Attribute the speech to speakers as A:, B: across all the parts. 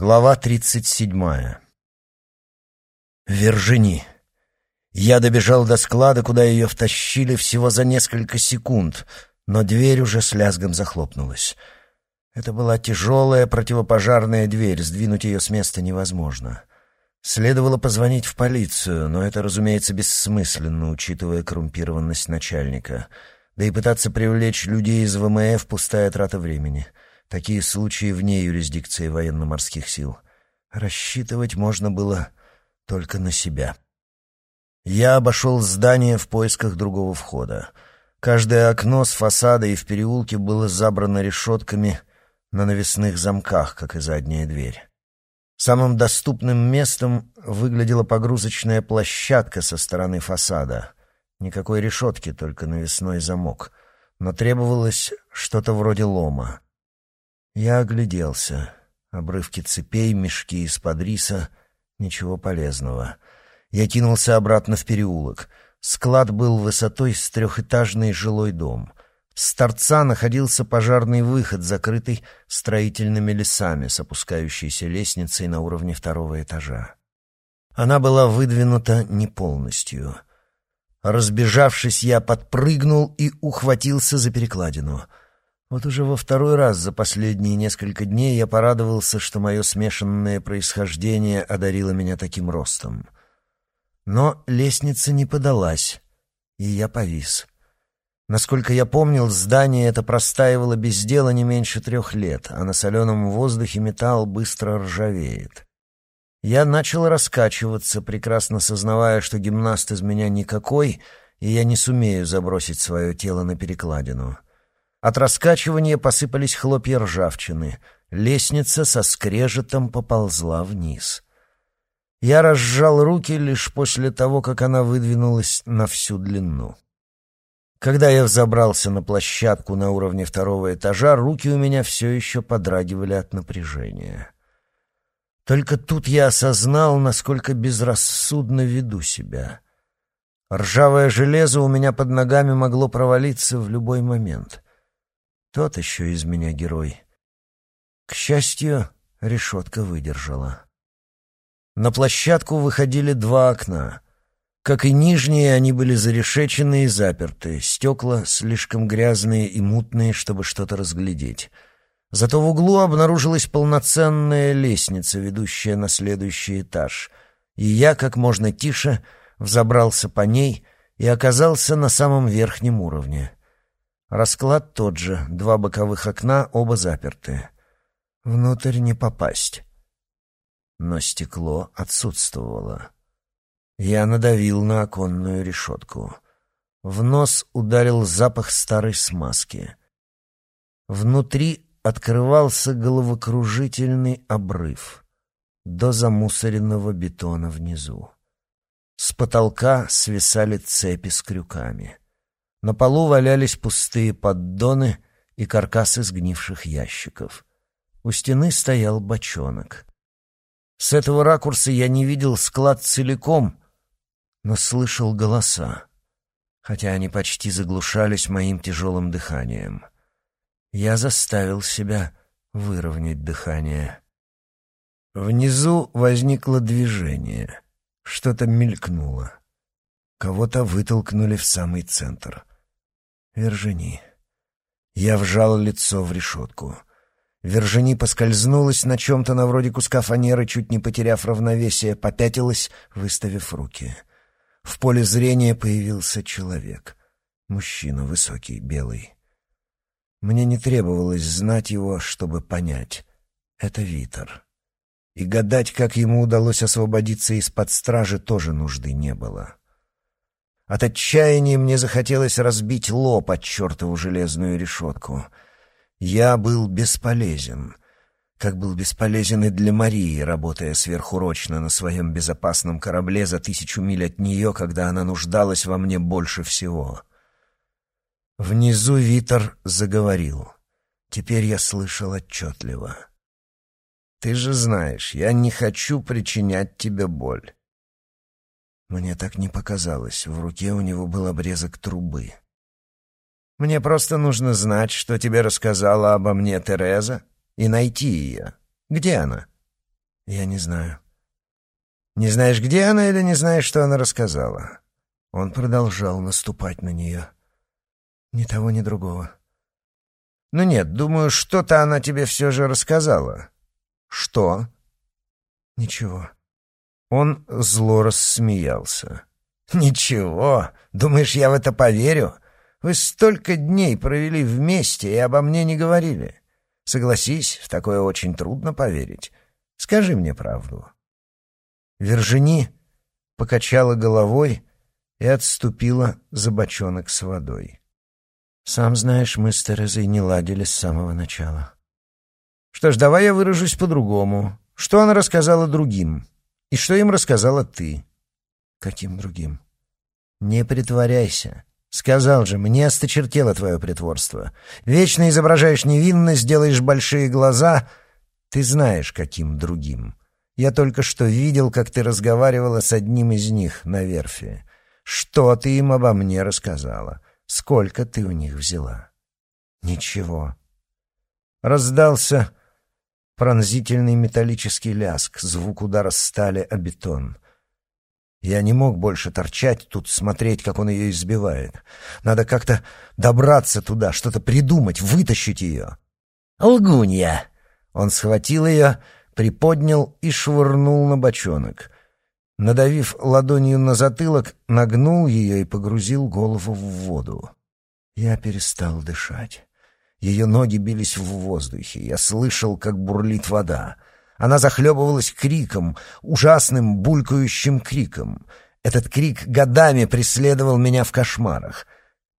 A: Глава тридцать седьмая. Вержини. Я добежал до склада, куда ее втащили всего за несколько секунд, но дверь уже с лязгом захлопнулась. Это была тяжелая противопожарная дверь, сдвинуть ее с места невозможно. Следовало позвонить в полицию, но это, разумеется, бессмысленно, учитывая коррумпированность начальника. Да и пытаться привлечь людей из ВМФ — пустая трата времени. Такие случаи вне юрисдикции военно-морских сил. Рассчитывать можно было только на себя. Я обошел здание в поисках другого входа. Каждое окно с фасада и в переулке было забрано решетками на навесных замках, как и задняя дверь. Самым доступным местом выглядела погрузочная площадка со стороны фасада. Никакой решетки, только навесной замок. Но требовалось что-то вроде лома. Я огляделся. Обрывки цепей, мешки из-под риса — ничего полезного. Я кинулся обратно в переулок. Склад был высотой с трехэтажный жилой дом. С торца находился пожарный выход, закрытый строительными лесами с опускающейся лестницей на уровне второго этажа. Она была выдвинута не полностью. Разбежавшись, я подпрыгнул и ухватился за перекладину. Вот уже во второй раз за последние несколько дней я порадовался, что мое смешанное происхождение одарило меня таким ростом. Но лестница не подалась, и я повис — Насколько я помнил, здание это простаивало без дела не меньше трех лет, а на соленом воздухе металл быстро ржавеет. Я начал раскачиваться, прекрасно сознавая, что гимнаст из меня никакой, и я не сумею забросить свое тело на перекладину. От раскачивания посыпались хлопья ржавчины. Лестница со скрежетом поползла вниз. Я разжал руки лишь после того, как она выдвинулась на всю длину. Когда я взобрался на площадку на уровне второго этажа, руки у меня все еще подрагивали от напряжения. Только тут я осознал, насколько безрассудно веду себя. Ржавое железо у меня под ногами могло провалиться в любой момент. Тот еще из меня герой. К счастью, решетка выдержала. На площадку выходили два окна — как и нижние, они были зарешечены и заперты, стекла слишком грязные и мутные, чтобы что-то разглядеть. Зато в углу обнаружилась полноценная лестница, ведущая на следующий этаж, и я, как можно тише, взобрался по ней и оказался на самом верхнем уровне. Расклад тот же, два боковых окна, оба заперты. Внутрь не попасть. Но стекло отсутствовало. Я надавил на оконную решетку. В нос ударил запах старой смазки. Внутри открывался головокружительный обрыв до замусоренного бетона внизу. С потолка свисали цепи с крюками. На полу валялись пустые поддоны и каркасы сгнивших ящиков. У стены стоял бочонок. С этого ракурса я не видел склад целиком, но слышал голоса, хотя они почти заглушались моим тяжелым дыханием. Я заставил себя выровнять дыхание. Внизу возникло движение, что-то мелькнуло. Кого-то вытолкнули в самый центр. Вержини. Я вжал лицо в решетку. Вержини поскользнулась на чем-то на вроде куска фанеры, чуть не потеряв равновесие, попятилась, выставив руки — в поле зрения появился человек. Мужчина, высокий, белый. Мне не требовалось знать его, чтобы понять. Это Витер. И гадать, как ему удалось освободиться из-под стражи, тоже нужды не было. От отчаяния мне захотелось разбить лоб от чертову железную решетку. Я был бесполезен — как был бесполезен и для Марии, работая сверхурочно на своем безопасном корабле за тысячу миль от нее, когда она нуждалась во мне больше всего. Внизу Витер заговорил. Теперь я слышал отчетливо. «Ты же знаешь, я не хочу причинять тебе боль». Мне так не показалось. В руке у него был обрезок трубы. «Мне просто нужно знать, что тебе рассказала обо мне Тереза, и найти ее. Где она? «Я не знаю». «Не знаешь, где она, или не знаешь, что она рассказала?» Он продолжал наступать на нее. «Ни того, ни другого». «Ну нет, думаю, что-то она тебе все же рассказала». «Что?» «Ничего». Он зло рассмеялся. «Ничего? Думаешь, я в это поверю? Вы столько дней провели вместе и обо мне не говорили. Согласись, в такое очень трудно поверить. Скажи мне правду». Вержини покачала головой и отступила за бочонок с водой. «Сам знаешь, мы с Терезой не ладили с самого начала». «Что ж, давай я выражусь по-другому. Что она рассказала другим? И что им рассказала ты?» «Каким другим?» «Не притворяйся. Сказал же, мне осточертело твое притворство. Вечно изображаешь невинность, делаешь большие глаза. Ты знаешь, каким другим. Я только что видел, как ты разговаривала с одним из них на верфи. Что ты им обо мне рассказала? Сколько ты у них взяла?» «Ничего». Раздался пронзительный металлический ляск, звук удара стали о бетон — я не мог больше торчать тут, смотреть, как он ее избивает. Надо как-то добраться туда, что-то придумать, вытащить ее. «Лгунья!» Он схватил ее, приподнял и швырнул на бочонок. Надавив ладонью на затылок, нагнул ее и погрузил голову в воду. Я перестал дышать. Ее ноги бились в воздухе. Я слышал, как бурлит вода. Она захлебывалась криком, ужасным булькающим криком. Этот крик годами преследовал меня в кошмарах.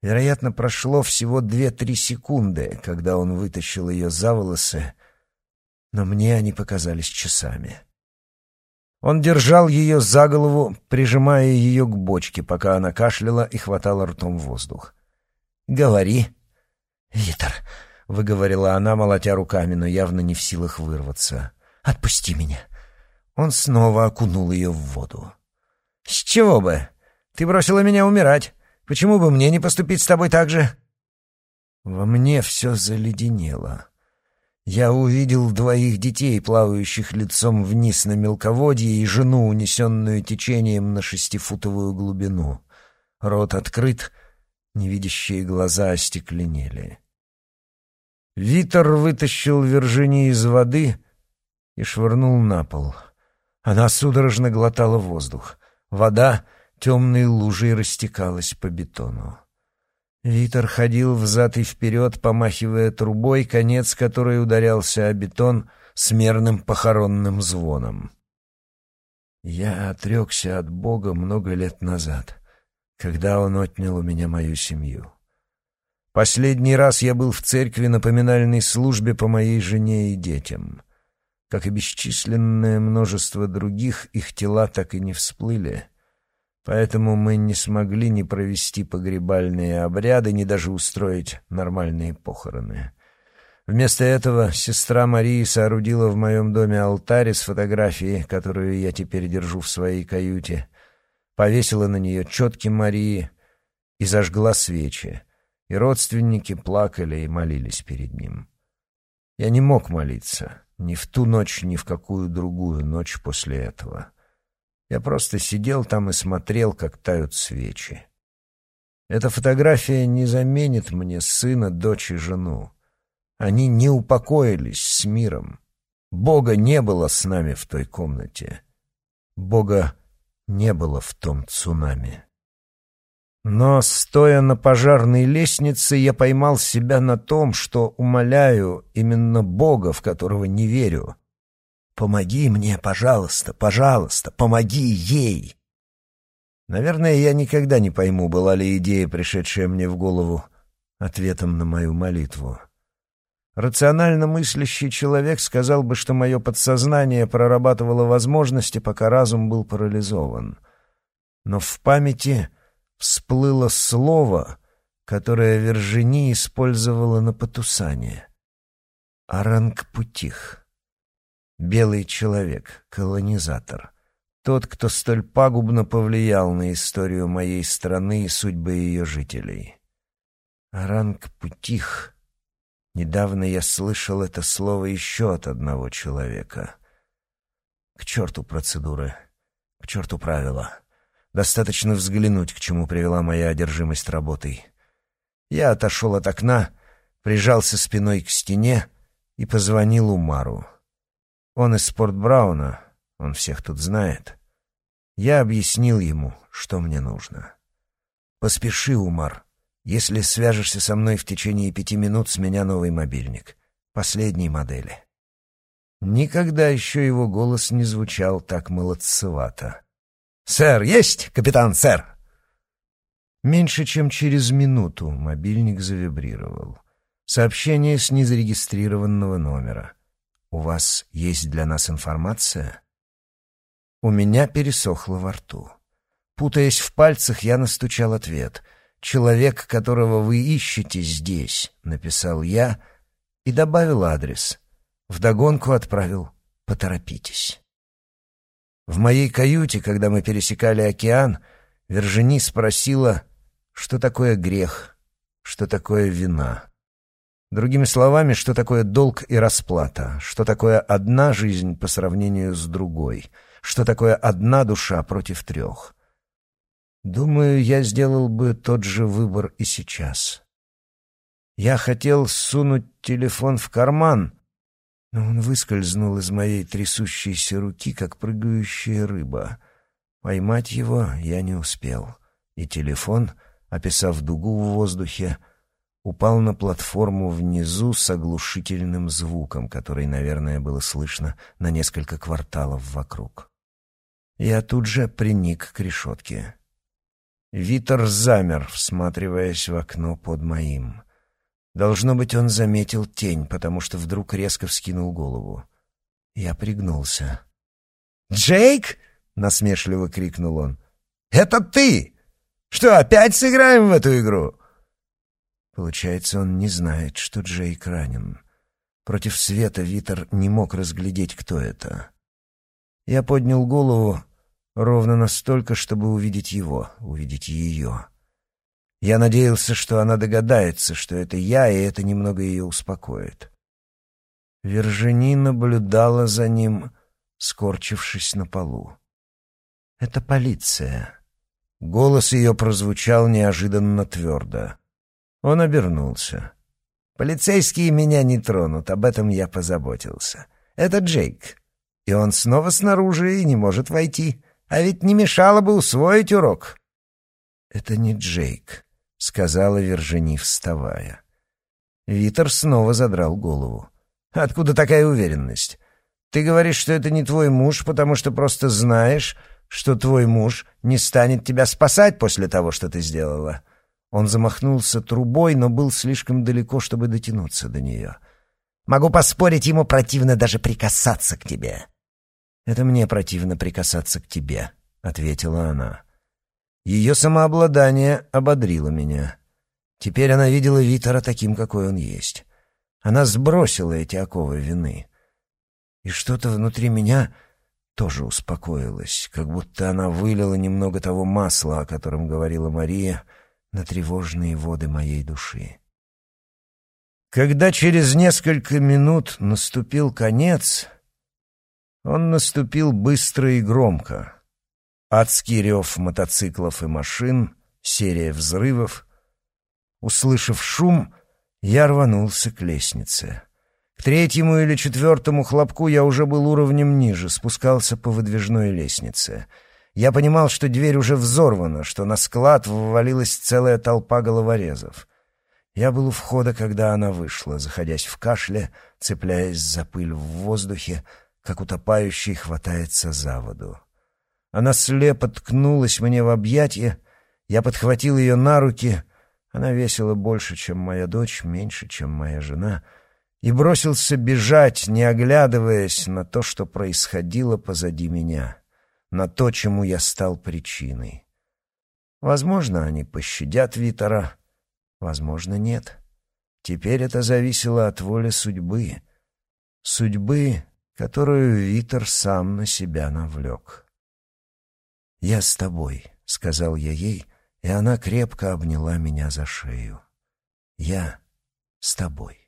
A: Вероятно, прошло всего две-три секунды, когда он вытащил ее за волосы, но мне они показались часами. Он держал ее за голову, прижимая ее к бочке, пока она кашляла и хватала ртом воздух. «Говори». «Витер», — выговорила она, молотя руками, но явно не в силах вырваться. Отпусти меня». Он снова окунул ее в воду. «С чего бы? Ты бросила меня умирать. Почему бы мне не поступить с тобой так же?» Во мне все заледенело. Я увидел двоих детей, плавающих лицом вниз на мелководье, и жену, унесенную течением на шестифутовую глубину. Рот открыт, невидящие глаза остекленели. Витер вытащил Виржини из воды и швырнул на пол. Она судорожно глотала воздух. Вода темной лужей растекалась по бетону. Витер ходил взад и вперед, помахивая трубой, конец которой ударялся о бетон с мерным похоронным звоном. Я отрекся от Бога много лет назад, когда Он отнял у меня мою семью. Последний раз я был в церкви на поминальной службе по моей жене и детям. Как и бесчисленное множество других, их тела так и не всплыли. Поэтому мы не смогли ни провести погребальные обряды, ни даже устроить нормальные похороны. Вместо этого сестра Марии соорудила в моем доме алтарь с фотографией, которую я теперь держу в своей каюте, повесила на нее четки Марии и зажгла свечи, и родственники плакали и молились перед ним. Я не мог молиться. Ни в ту ночь, ни в какую другую ночь после этого. Я просто сидел там и смотрел, как тают свечи. Эта фотография не заменит мне сына, дочь и жену. Они не упокоились с миром. Бога не было с нами в той комнате. Бога не было в том цунами. Но, стоя на пожарной лестнице, я поймал себя на том, что умоляю именно Бога, в которого не верю. «Помоги мне, пожалуйста, пожалуйста, помоги ей!» Наверное, я никогда не пойму, была ли идея, пришедшая мне в голову, ответом на мою молитву. Рационально мыслящий человек сказал бы, что мое подсознание прорабатывало возможности, пока разум был парализован. Но в памяти всплыло слово, которое Вержини использовала на Патусане. Арангпутих. Белый человек, колонизатор. Тот, кто столь пагубно повлиял на историю моей страны и судьбы ее жителей. Арангпутих. Недавно я слышал это слово еще от одного человека. К черту процедуры, к черту правила. Достаточно взглянуть, к чему привела моя одержимость работой. Я отошел от окна, прижался спиной к стене и позвонил Умару. Он из Спортбрауна, он всех тут знает. Я объяснил ему, что мне нужно. «Поспеши, Умар. Если свяжешься со мной в течение пяти минут, с меня новый мобильник. Последней модели». Никогда еще его голос не звучал так молодцевато. «Сэр, есть, капитан, сэр!» Меньше чем через минуту мобильник завибрировал. Сообщение с незарегистрированного номера. «У вас есть для нас информация?» У меня пересохло во рту. Путаясь в пальцах, я настучал ответ. «Человек, которого вы ищете здесь», — написал я и добавил адрес. Вдогонку отправил «Поторопитесь». В моей каюте, когда мы пересекали океан, Вержини спросила, что такое грех, что такое вина. Другими словами, что такое долг и расплата, что такое одна жизнь по сравнению с другой, что такое одна душа против трех. Думаю, я сделал бы тот же выбор и сейчас. Я хотел сунуть телефон в карман, но он выскользнул из моей трясущейся руки, как прыгающая рыба. Поймать его я не успел, и телефон, описав дугу в воздухе, упал на платформу внизу с оглушительным звуком, который, наверное, было слышно на несколько кварталов вокруг. Я тут же приник к решетке. Витер замер, всматриваясь в окно под моим. Должно быть, он заметил тень, потому что вдруг резко вскинул голову. Я пригнулся. «Джейк!» — насмешливо крикнул он. «Это ты! Что, опять сыграем в эту игру?» Получается, он не знает, что Джейк ранен. Против света Витер не мог разглядеть, кто это. Я поднял голову ровно настолько, чтобы увидеть его, увидеть ее. Я надеялся, что она догадается, что это я, и это немного ее успокоит. Вержини наблюдала за ним, скорчившись на полу. «Это полиция». Голос ее прозвучал неожиданно твердо. Он обернулся. «Полицейские меня не тронут, об этом я позаботился. Это Джейк, и он снова снаружи и не может войти, а ведь не мешало бы усвоить урок». «Это не Джейк», — сказала Вержини, вставая. Витер снова задрал голову. «Откуда такая уверенность? Ты говоришь, что это не твой муж, потому что просто знаешь, что твой муж не станет тебя спасать после того, что ты сделала». Он замахнулся трубой, но был слишком далеко, чтобы дотянуться до нее. «Могу поспорить, ему противно даже прикасаться к тебе». «Это мне противно прикасаться к тебе», — ответила она. Ее самообладание ободрило меня. Теперь она видела Витера таким, какой он есть. Она сбросила эти оковы вины. И что-то внутри меня тоже успокоилось, как будто она вылила немного того масла, о котором говорила Мария, на тревожные воды моей души. Когда через несколько минут наступил конец, он наступил быстро и громко — Адский рев мотоциклов и машин, серия взрывов. Услышав шум, я рванулся к лестнице. К третьему или четвертому хлопку я уже был уровнем ниже, спускался по выдвижной лестнице. Я понимал, что дверь уже взорвана, что на склад ввалилась целая толпа головорезов. Я был у входа, когда она вышла, заходясь в кашле, цепляясь за пыль в воздухе, как утопающий хватается за воду. Она слепо ткнулась мне в объятия, я подхватил ее на руки, она весила больше, чем моя дочь, меньше, чем моя жена, и бросился бежать, не оглядываясь на то, что происходило позади меня, на то, чему я стал причиной. Возможно, они пощадят Витера, возможно, нет. Теперь это зависело от воли судьбы, судьбы, которую Витер сам на себя навлек. «Я с тобой», — сказал я ей, и она крепко обняла меня за шею. «Я с тобой».